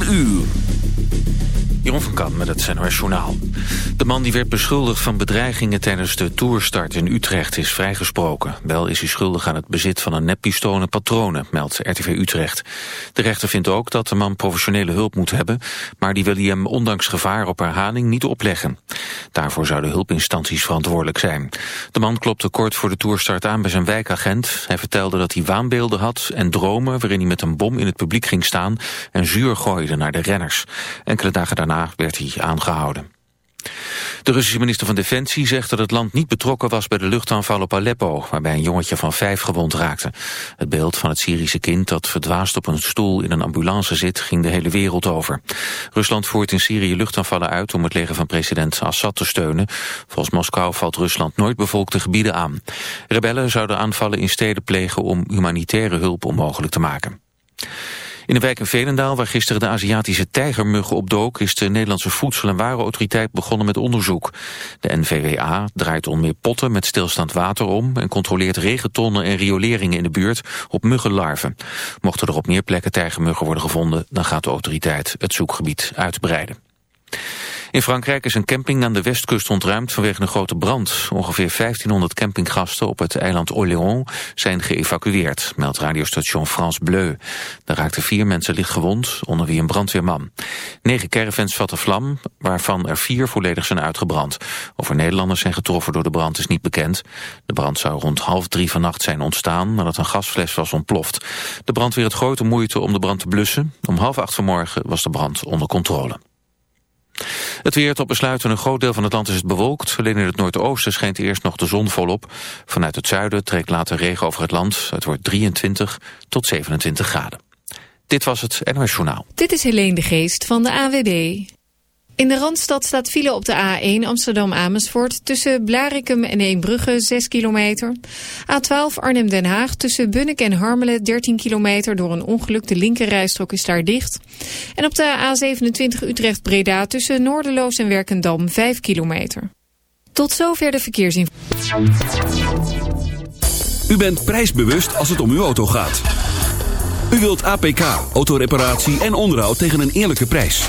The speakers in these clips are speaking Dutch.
4 uur. Met het NOS Journaal. De man die werd beschuldigd van bedreigingen tijdens de toerstart in Utrecht is vrijgesproken. Wel is hij schuldig aan het bezit van een neppistool en patronen, meldt RTV Utrecht. De rechter vindt ook dat de man professionele hulp moet hebben, maar die wil hij hem ondanks gevaar op herhaling niet opleggen. Daarvoor zouden hulpinstanties verantwoordelijk zijn. De man klopte kort voor de toerstart aan bij zijn wijkagent. Hij vertelde dat hij waanbeelden had en dromen waarin hij met een bom in het publiek ging staan en zuur gooide naar de renners. Enkele dagen daarna werd aangehouden. De Russische minister van Defensie zegt dat het land niet betrokken was bij de luchtaanval op Aleppo, waarbij een jongetje van vijf gewond raakte. Het beeld van het Syrische kind dat verdwaasd op een stoel in een ambulance zit, ging de hele wereld over. Rusland voert in Syrië luchtaanvallen uit om het leger van president Assad te steunen. Volgens Moskou valt Rusland nooit bevolkte gebieden aan. Rebellen zouden aanvallen in steden plegen om humanitaire hulp onmogelijk te maken. In de wijk in Velendaal, waar gisteren de Aziatische tijgermuggen opdook... is de Nederlandse Voedsel- en Warenautoriteit begonnen met onderzoek. De NVWA draait onder meer potten met stilstaand water om... en controleert regentonnen en rioleringen in de buurt op muggenlarven. Mochten er op meer plekken tijgermuggen worden gevonden... dan gaat de autoriteit het zoekgebied uitbreiden. In Frankrijk is een camping aan de westkust ontruimd vanwege een grote brand. Ongeveer 1500 campinggasten op het eiland Orléans zijn geëvacueerd, meldt radiostation France Bleu. Daar raakten vier mensen licht gewond, onder wie een brandweerman. Negen caravans vatten vlam, waarvan er vier volledig zijn uitgebrand. Of er Nederlanders zijn getroffen door de brand is niet bekend. De brand zou rond half drie vannacht zijn ontstaan nadat een gasfles was ontploft. De brandweer had grote moeite om de brand te blussen. Om half acht vanmorgen was de brand onder controle. Het weer tot besluiten. Een groot deel van het land is het bewolkt. Alleen in het noordoosten schijnt eerst nog de zon volop. Vanuit het zuiden trekt later regen over het land. Het wordt 23 tot 27 graden. Dit was het NOS Journaal. Dit is Helene de Geest van de AWB. In de Randstad staat file op de A1 Amsterdam-Amersfoort... tussen Blarikum en Eembrugge 6 kilometer. A12 Arnhem-Den Haag tussen Bunnik en Harmelen 13 kilometer... door een ongeluk, de linkerrijstrook is daar dicht. En op de A27 Utrecht-Breda tussen Noorderloos en Werkendam 5 kilometer. Tot zover de verkeersinformatie. U bent prijsbewust als het om uw auto gaat. U wilt APK, autoreparatie en onderhoud tegen een eerlijke prijs.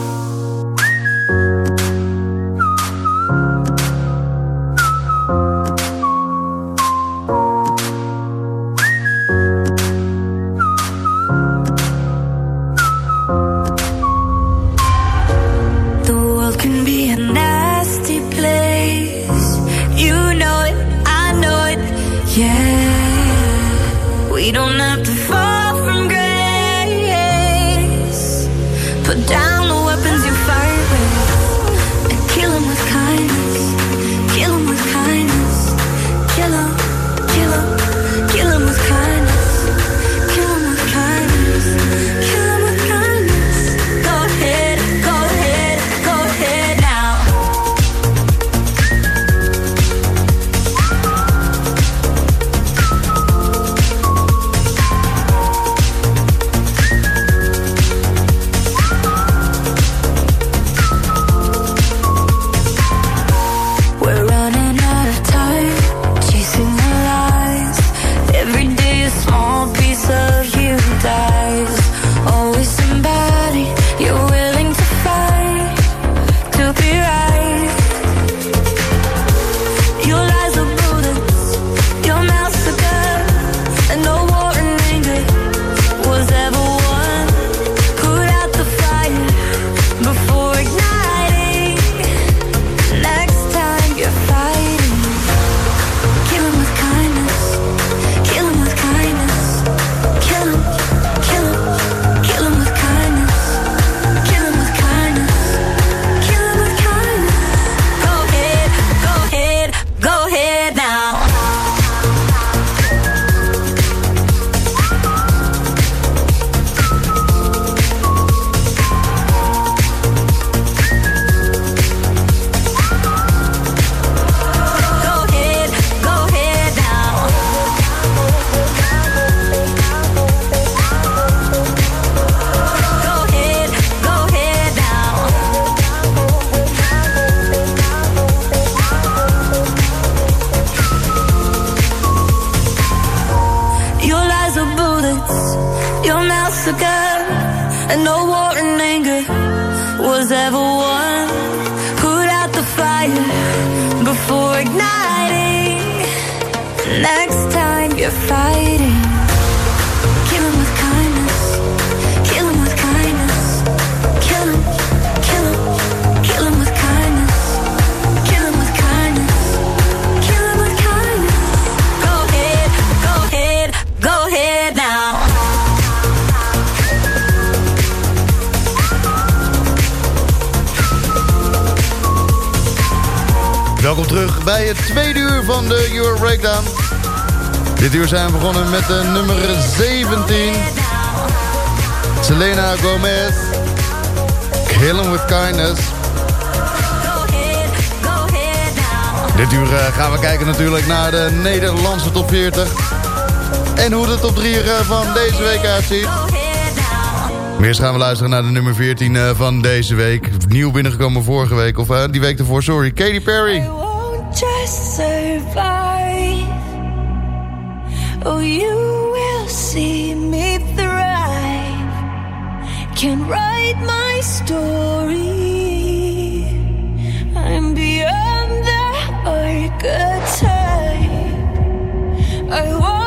Dit uur zijn we begonnen met de nummer 17. Selena Gomez. Kill Him With Kindness. Dit uur eh, gaan we kijken natuurlijk naar de Nederlandse top 40. En hoe de top 3 eh, van deze week uitziet. Eerst gaan we luisteren naar de nummer 14 eh, van deze week. Nieuw binnengekomen vorige week, of die week ervoor, sorry. Katy Perry. Oh, you will see me thrive. Can write my story. I'm beyond the archetype. I want.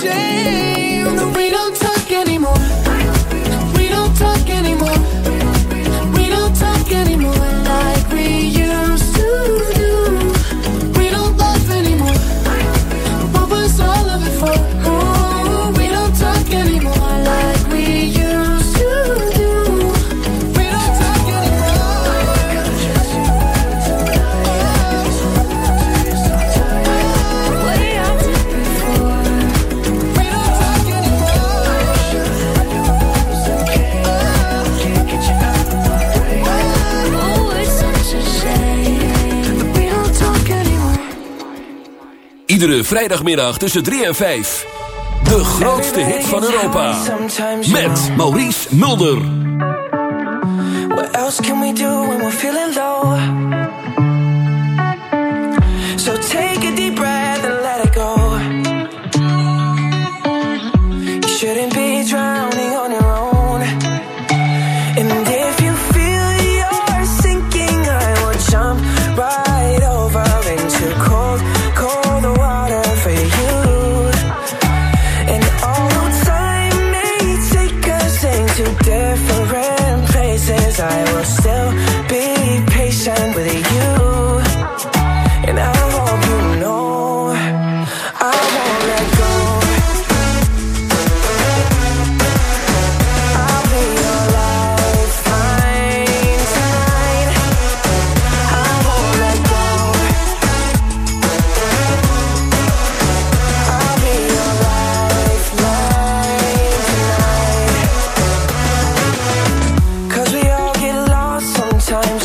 shame. vrijdagmiddag tussen 3 en 5. De grootste hit van Europa. Met Maurice Mulder. What else can we do when we're feeling low?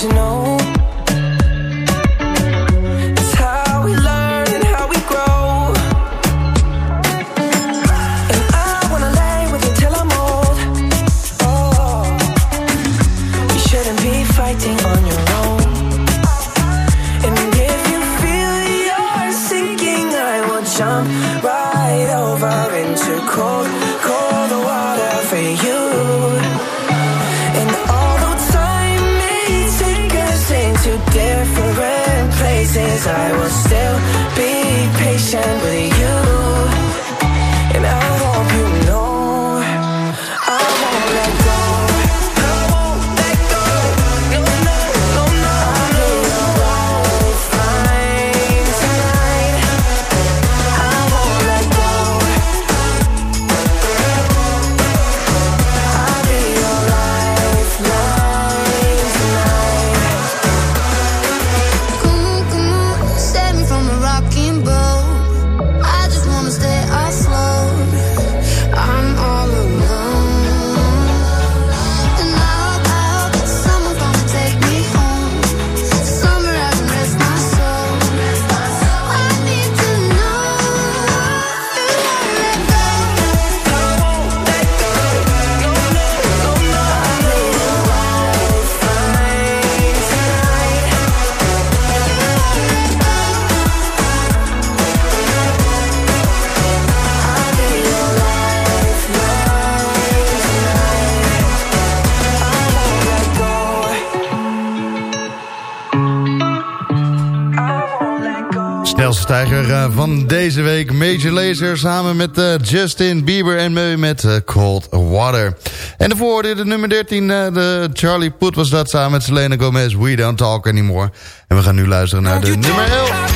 you know Major Lazer samen met uh, Justin Bieber en Meu met uh, Cold Water. En daarvoor hoorde de nummer 13, de Charlie Puth was dat samen met Selena Gomez. We Don't Talk Anymore. En we gaan nu luisteren naar de nummer 11.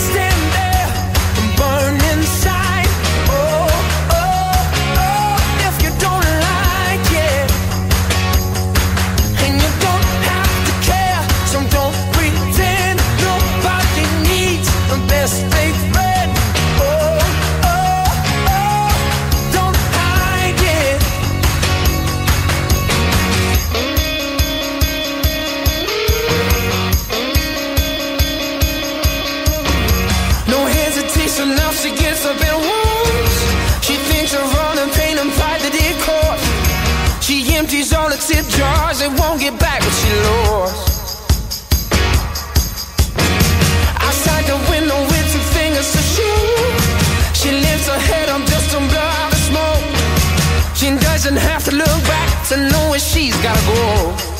gets up in wounds. She thinks of all the pain and pride that it caused. She empties all the tip jars and won't get back what she lost. Outside the window with two fingers to shoot. She lifts her head on just to blow out the smoke. She doesn't have to look back to know where she's gotta go.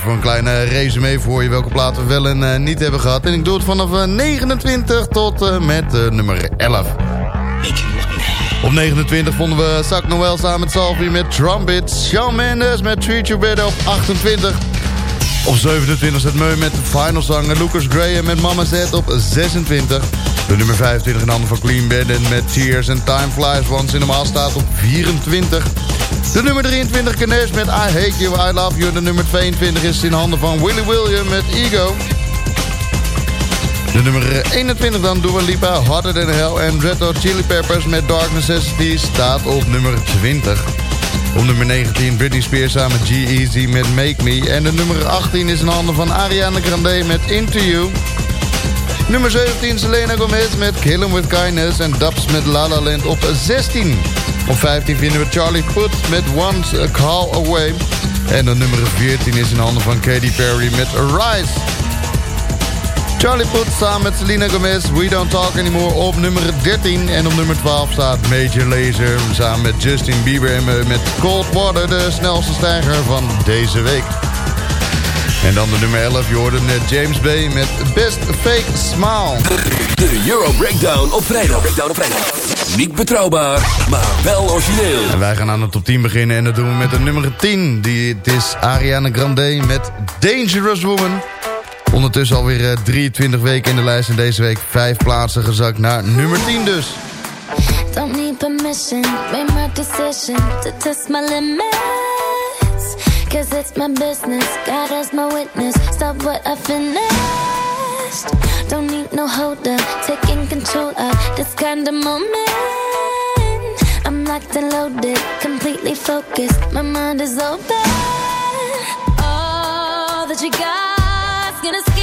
Voor een kleine resume voor je welke platen we wel en uh, niet hebben gehad. En ik doe het vanaf uh, 29 tot uh, met nummer 11. Op 29 vonden we Zak Noel samen met Salvi met Trumpets. Shawn Mendes met Treat You Better op 28. Op 27 zet Meu met de final zanger Lucas Graham met Mama Z op 26. De nummer 25 in handen van Clean Bandit met Tears and Time Flies Once in de staat op 24. De nummer 23 Canes met I Hate You, I Love You. De nummer 22 is in handen van Willy William met Ego. De nummer 21 dan Dua Lipa, Harder Than Hell en Red Hot Chili Peppers met Dark Necessity staat op nummer 20. Op nummer 19 Britney Spears samen G-Eazy met Make Me. En de nummer 18 is in handen van Ariana Grande met Into You. Nummer 17 Selena Gomez met Kill 'Em With Kindness en Dubs met La La Land op 16. Op 15 vinden we Charlie Puth met One Call Away. En de nummer 14 is in handen van Katy Perry met Rise. Charlie Puth samen met Selena Gomez, We Don't Talk Anymore op nummer 13. En op nummer 12 staat Major Lazer samen met Justin Bieber en met Cold Water, de snelste stijger van deze week. En dan de nummer 11, je hoorde net James Bay met Best Fake Smile. De Euro Breakdown op vrijdag. Breakdown op vrijdag. Niet betrouwbaar, maar wel origineel. En wij gaan aan de top 10 beginnen en dat doen we met de nummer 10. Die, het is Ariana Grande met Dangerous Woman. Ondertussen alweer eh, 23 weken in de lijst en deze week 5 plaatsen gezakt naar nummer 10 dus. Don't need permission, made my decision to test my limits. Cause it's my business, God as my witness. Stop what I finished. Don't need no holder, taking control of this kind of moment. I'm locked and loaded, completely focused. My mind is open. All that you got's gonna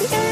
Like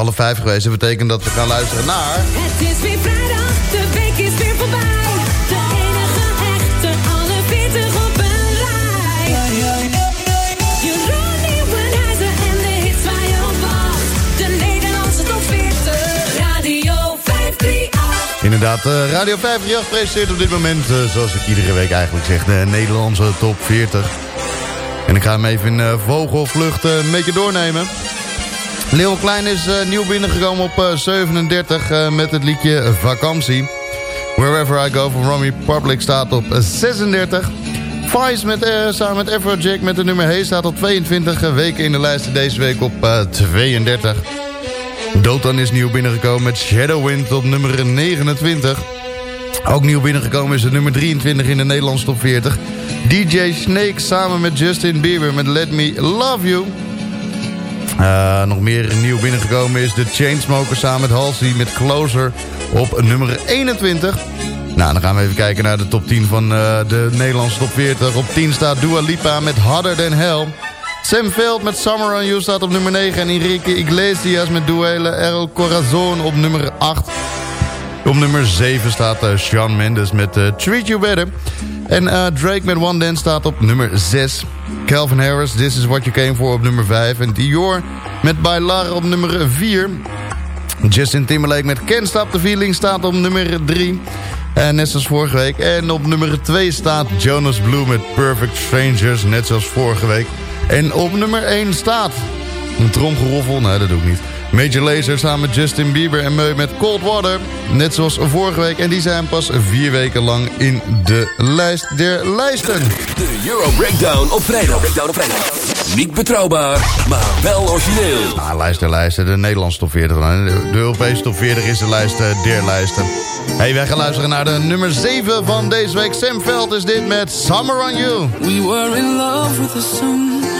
half vijf geweest. Dat betekent dat we gaan luisteren naar... Het is weer vrijdag, de week is weer voorbij. De enige echte, alle 40 op een rij. Jeroen Nieuwenhuizen en de hits waar je op wacht. De Nederlandse top 40, Radio 538. Inderdaad, eh, Radio 538 presenteert op dit moment, eh, zoals ik iedere week eigenlijk zeg, de Nederlandse top 40. En ik ga hem even in eh, vogelvlucht een beetje doornemen. Leeuw Klein is eh, nieuw binnengekomen op eh, 37 eh, met het liedje Vakantie. Wherever I Go van Romy Public staat op eh, 36. Vice met, eh, samen met Afrojack met de nummer Hey staat op 22 weken in de lijst. Deze week op eh, 32. Dotan is nieuw binnengekomen met Shadowwind op nummer 29. Ook nieuw binnengekomen is de nummer 23 in de Nederlandse top 40. DJ Snake samen met Justin Bieber met Let Me Love You. Eh, nog meer nieuw binnengekomen is de Chainsmokers samen met Halsey met Closer op nummer 21. Nou, dan gaan we even kijken naar de top 10 van eh, de Nederlandse top 40. Op 10 staat Dua Lipa met Harder Than Hell. Sam Veld met Summer on You staat op nummer 9. En Enrique Iglesias met Duele El Corazon op nummer 8. Op nummer 7 staat uh, Shawn Mendes met uh, Treat You Better. En uh, Drake met One Dance staat op nummer 6. Calvin Harris, This Is What You Came For op nummer 5. En Dior met Bailar op nummer 4. Justin Timberlake met Can't Stop The Feeling staat op nummer 3. En net zoals vorige week. En op nummer 2 staat Jonas Blue met Perfect Strangers. Net zoals vorige week. En op nummer 1 staat... Een tromgeroffel? Nee, dat doe ik niet. Major Lazer samen met Justin Bieber en Meu met Cold Water. Net zoals vorige week. En die zijn pas vier weken lang in de lijst der lijsten. De Euro Breakdown op vrijdag. Breakdown op vrijdag. Niet betrouwbaar, maar wel origineel. Ah, lijst der lijsten. De Nederlandse top 40. dan. De de Europese top 40 is de lijst eh, der lijsten. Hey, wij gaan luisteren naar de nummer 7 van deze week. Sam Veld is dit met Summer on You. We were in love with the sun.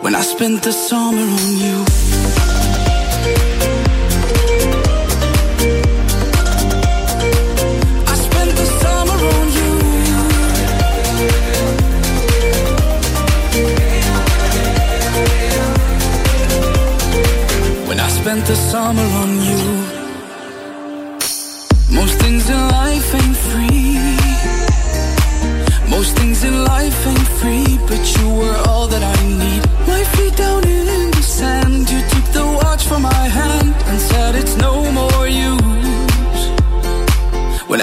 When I spent the summer on you. I spent the summer on you. When I spent the summer on you. Most things in life ain't free. Most things in life ain't free, but you were all that I need.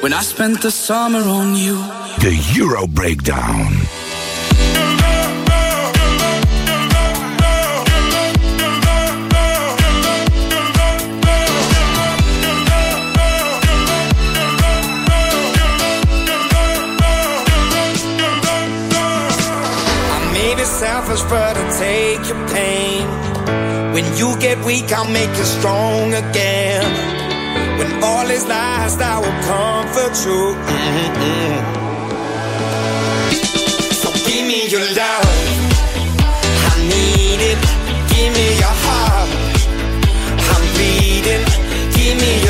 when I spent the summer on you. The Euro Breakdown. selfish, but I take your pain. When you get weak, I'll make you strong again. When all is lost, I will comfort you. Mm -hmm. So give me your love. I need it. Give me your heart. I'm bleeding. Give me your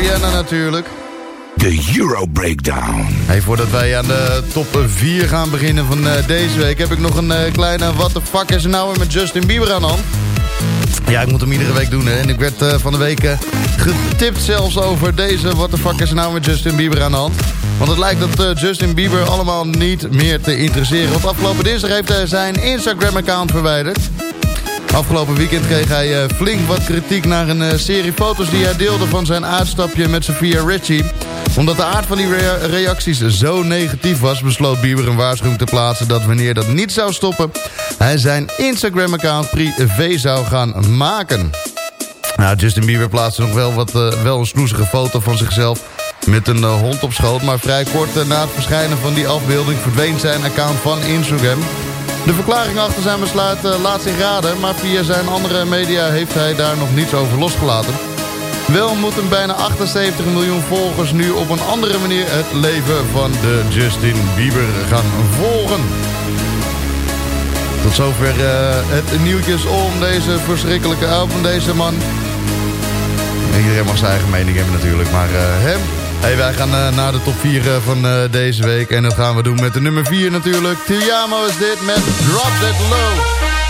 Rihanna natuurlijk. De Euro Breakdown. Hey, voordat wij aan de top 4 gaan beginnen van eh, deze week... heb ik nog een eh, kleine what the fuck is er nou weer met Justin Bieber aan de hand. Ja, ik moet hem iedere week doen. Hè. En ik werd eh, van de week getipt zelfs over deze what the fuck is er nou met Justin Bieber aan de hand. Want het lijkt dat Justin Bieber allemaal niet meer te interesseren. Want afgelopen dinsdag heeft hij zijn Instagram-account verwijderd. Afgelopen weekend kreeg hij eh, flink wat kritiek naar een eh, serie foto's die hij deelde van zijn uitstapje met Sophia Richie. Omdat de aard van die rea- reacties zo negatief was, besloot Bieber een waarschuwing te plaatsen dat wanneer dat niet zou stoppen, hij zijn Instagram-account privé zou gaan maken. Nou, Justin Bieber plaatste nog wel, wat, eh, wel een snoezige foto van zichzelf met een hond op schoot. Maar vrij kort na het verschijnen van die afbeelding verdween zijn account van Instagram. De verklaring achter zijn besluit eh, laat zich raden, maar via zijn andere media heeft hij daar nog niets over losgelaten. Wel moet een bijna 78 miljoen volgers nu op een andere manier het leven van de Justin Bieber gaan volgen. Tot zover eh, het nieuwtjes om deze verschrikkelijke album, deze man. Iedereen mag zijn eigen mening hebben natuurlijk, maar eh, hem. Hey, wij gaan eh, naar de top 4 eh, van eh, deze week. En dat gaan we doen met de nummer 4 natuurlijk. Tiamo is dit met Drop That Low.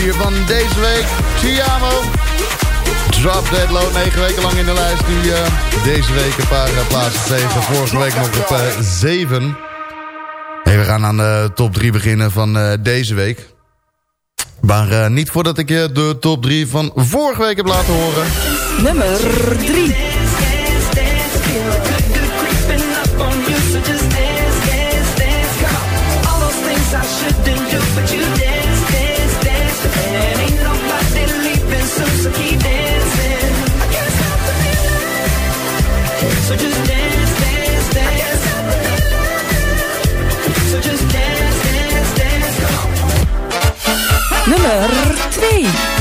4 van deze week. Tiamo. Drop Dead Low. 9 weken lang in de lijst. Nu eh, deze week een paar eh, plaatsen tegen. Vorige week nog op 7. Hey, we gaan aan de top 3 beginnen van eh, deze week. Maar eh, niet voordat ik je de top 3 van vorige week heb laten horen. Nummer 3. Nummer 2.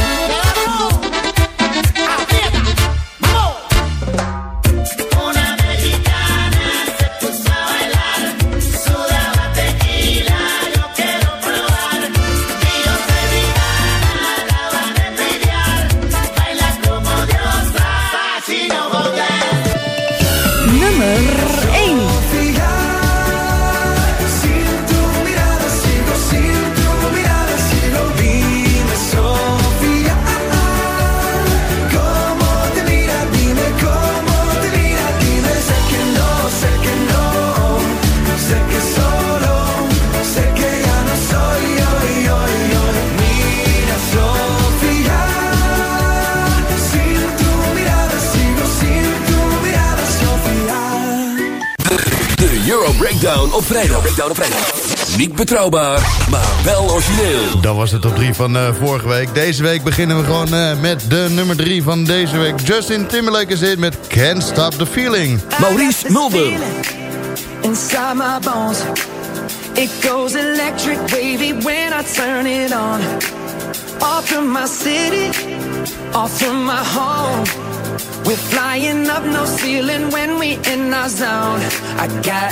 Vrijdag. Breakdown op vrijdag. Niet betrouwbaar, maar wel origineel. Dat was de top 3 van eh, vorige week. Deze week beginnen we gewoon eh, met de nummer 3 van deze week. Justin Timberlake is in met Can't Stop the Feeling. Maurice Mulder. inside my bones. It goes electric wavy when I turn it on. Off from my city, off from my home. We're flying up no ceiling when we in our zone. I got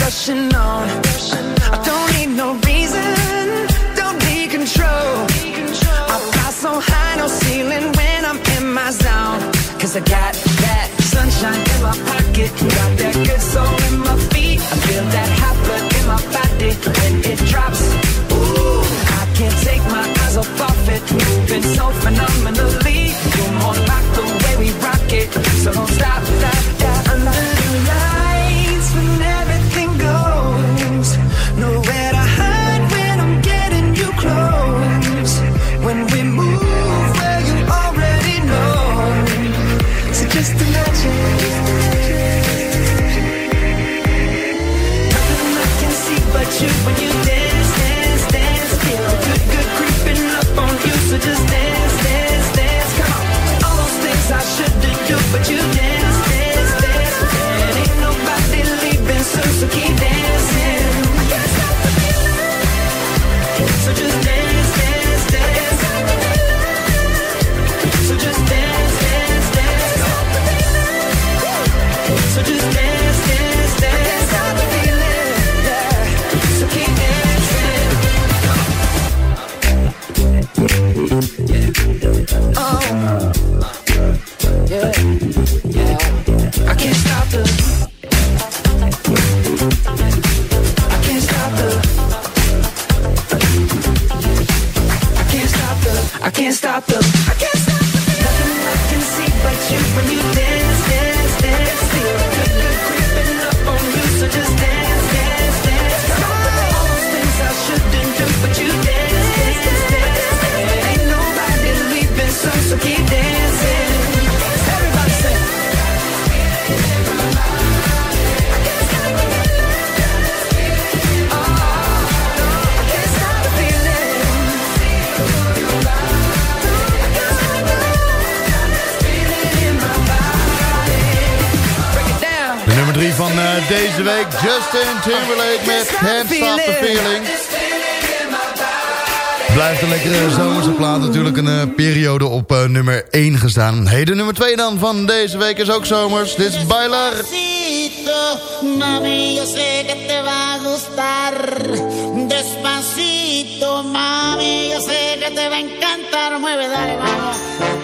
Rushing on. I don't need no reason, don't need control. I fly so high, no ceiling when I'm in my zone. Cause I got that sunshine in my pocket, got that good soul in my feet. I feel that hot blood in my body when it drops. Ooh, I can't take my eyes off of it, moving so phenomenally. Justin Timberlake met Can't Stop the Feeling. Blijft een lekkere zomerse plaat. Natuurlijk een eh, periode op eh, nummer 1 gestaan. Hey, de nummer 2 dan van deze week is ook zomers. Dit is Bailar. Despacito, mami, yo sé que te va a gustar. Despacito, mami, yo sé que te va a encantar. Mueve, dale, vamos.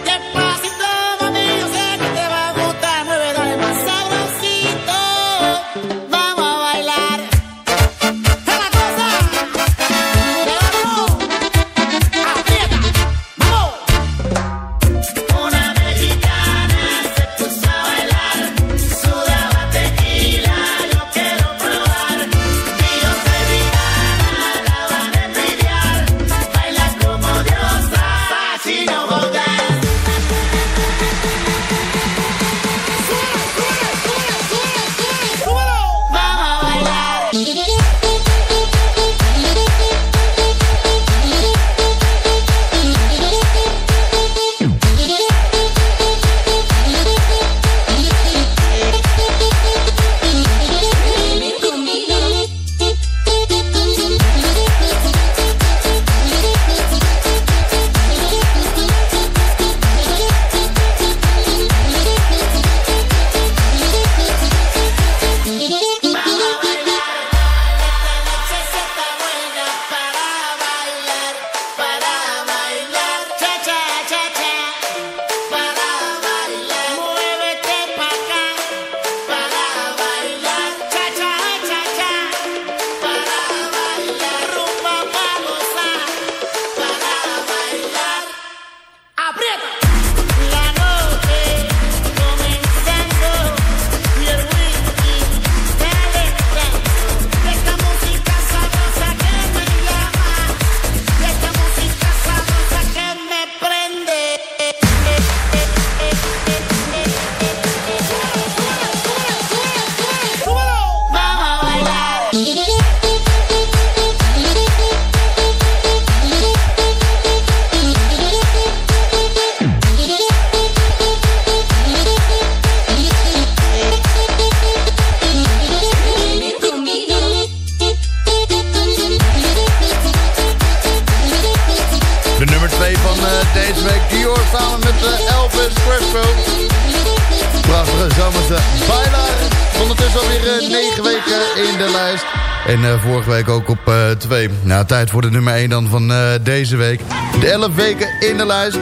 Tijd voor de nummer 1 dan van eh, deze week. De 11 weken in de lijst.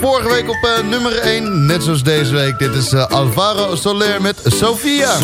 Vorige week op eh, nummer 1. Net zoals deze week. Dit is eh, Alvaro Soler met Sofia.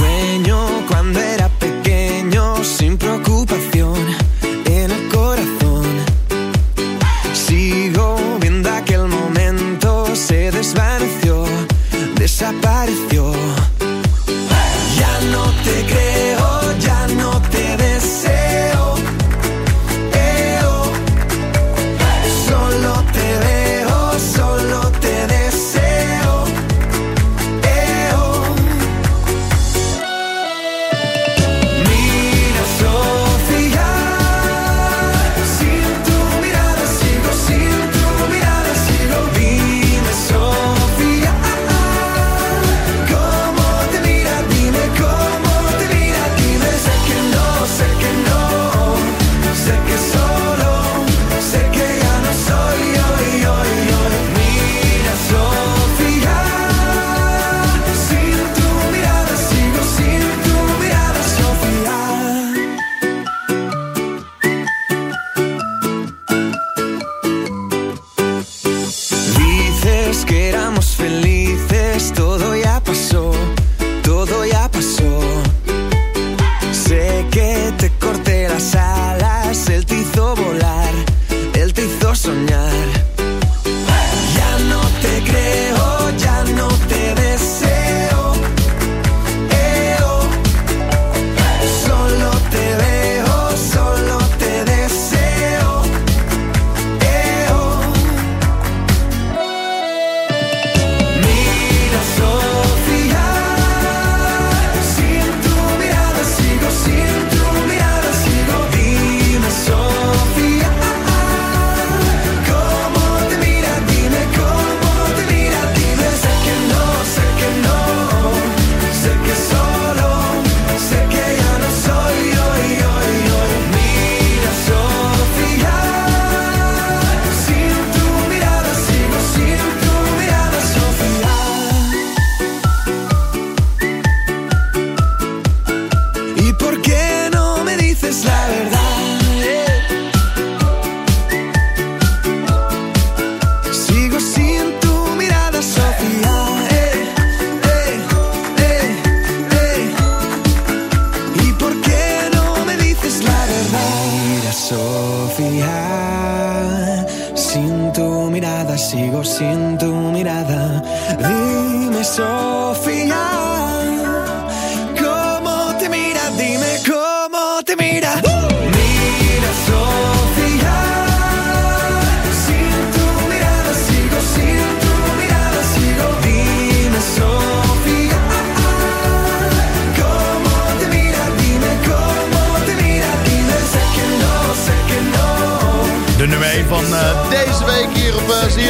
esperada. Dime, Sofía.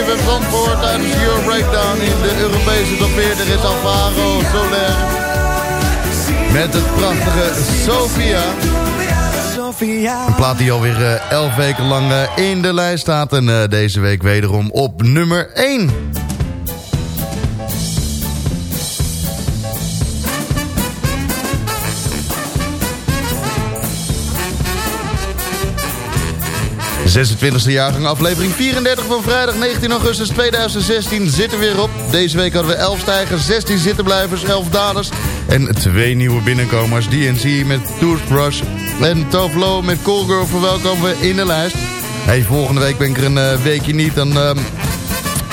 CFM Zandvoort tijdens de Euro Breakdown in de Europese top 40 is Alvaro Soler. Met het prachtige Sofia. Een plaat die alweer eh, 11 weken lang eh, in de lijst staat. En eh, deze week wederom op nummer 1. 26e jaargang, aflevering 34 van vrijdag 19 augustus 2016 zit er weer op. Deze week hadden we 11 stijgers, 16 zittenblijvers, 11 dalers en twee nieuwe binnenkomers. DNC met Toothbrush en Tovlo met Cool Girl verwelkomen we in de lijst. Hey, volgende week ben ik er een eh, weekje niet, dan... ehm,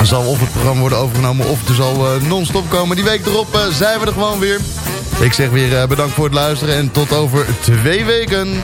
zal of het programma worden overgenomen of er zal eh, non-stop komen. Die week erop eh, zijn we er gewoon weer. Ik zeg weer bedankt voor het luisteren en tot over twee weken.